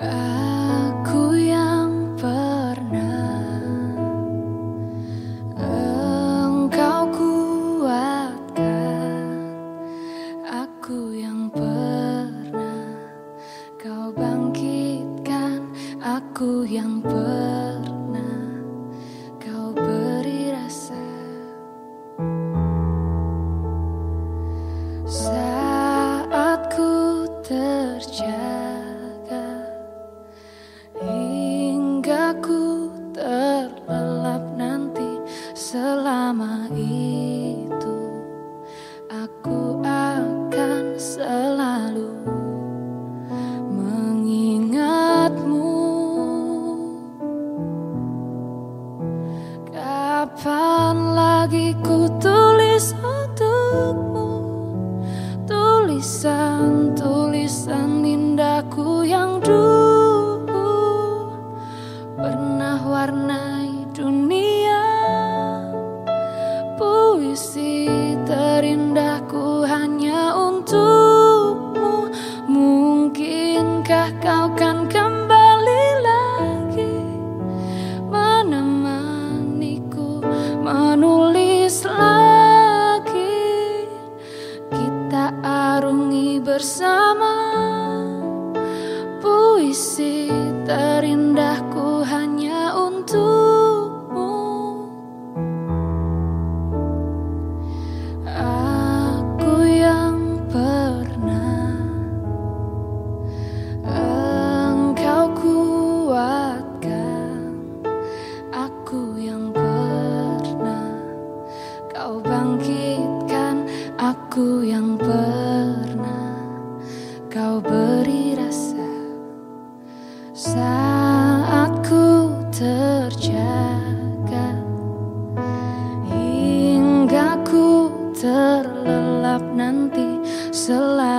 Aku yang pernah engkau kuatkan, aku yang pernah kau bangkitkan, aku yang pernah. Lagi ku tulis untukmu? Tulisan-tulisan indahku yang dulu Pernah warnai dunia. Puisi bersama. Puisi terindahku hanya untukmu. Aku yang pernah Engkau kuatkan. Aku yang pernah Kau bangkitkan. Aku yang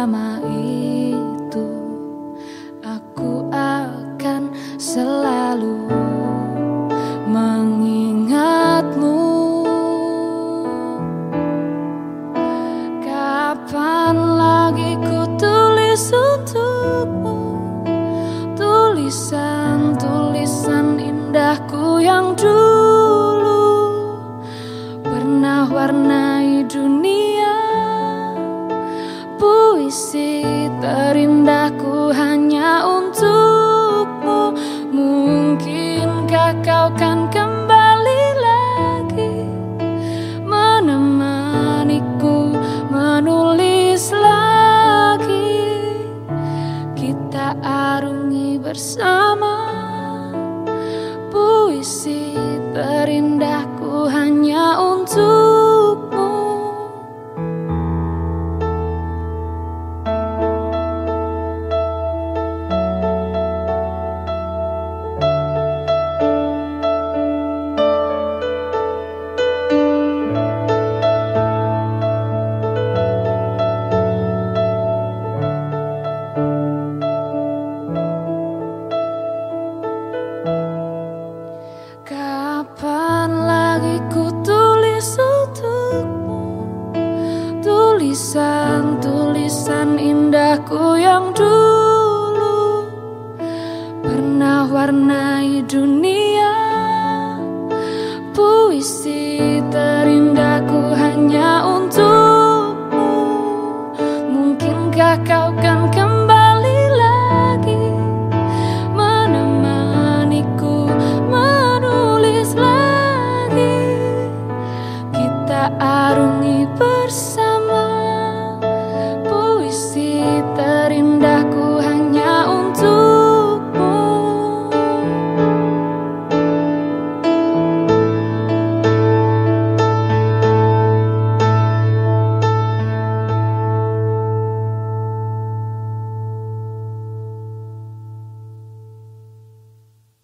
Selama itu Aku akan selalu mengingatmu. Kapan lagi ku tulis untukmu? Tulisan-tulisan indahku yang dulu Pernah warnai dunia Puisi terindahku hanya untukmu. Mungkinkah kau kan kembali lagi? Menemaniku menulis lagi. Kita arungi bersama. Puisi terindah tulisan-tulisan indahku yang dulu pernah warnai dunia. Puisi terindahku hanya untukmu. Mungkinkah kau kan